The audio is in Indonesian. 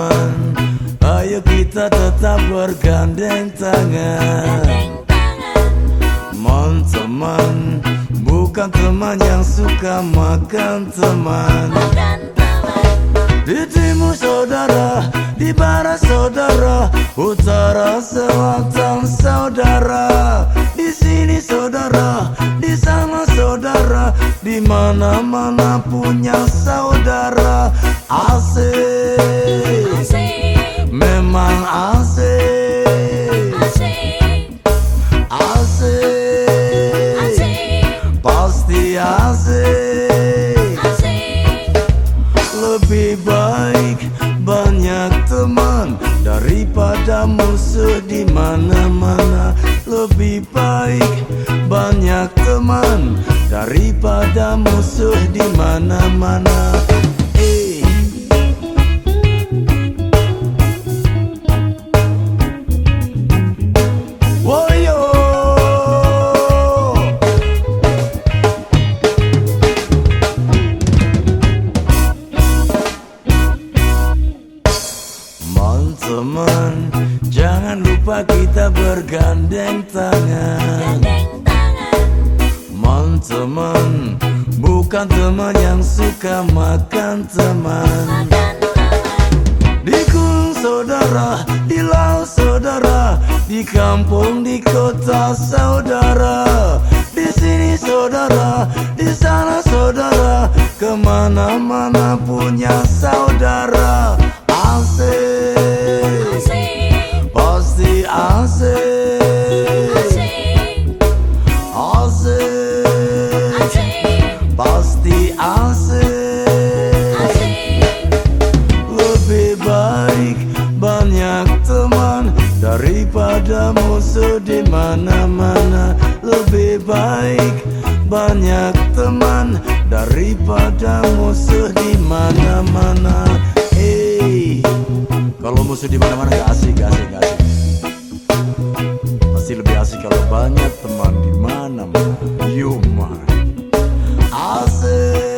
Teman-teman Ayo kita tetap bergandeng tangan. Teman-teman Bukan teman yang suka makan teman. Di timur saudara Di barat saudara Utara selatan saudara. Di sini saudara Di sana saudara. Di mana-mana punya saudara. Asik Memang asik Asik Pasti asik Lebih baik banyak teman daripada musuh di mana-mana. Lebih baik banyak teman daripada musuh di mana-mana. Lupa kita bergandeng tangan. Teman-teman Bukan teman yang suka makan teman. Di gunung saudara Di laut saudara. Di kampung, di kota saudara. Di sini saudara Di sana saudara. Ke mana-mana punya saudara Lebih baik banyak teman daripada musuh di mana-mana. Lebih baik banyak teman daripada musuh di mana-mana. Hey, kalau musuh di mana-mana gak asik, gak asik, gak asik. Pasti lebih asik kalau banyak teman di mana-mana. Asik, memang asik.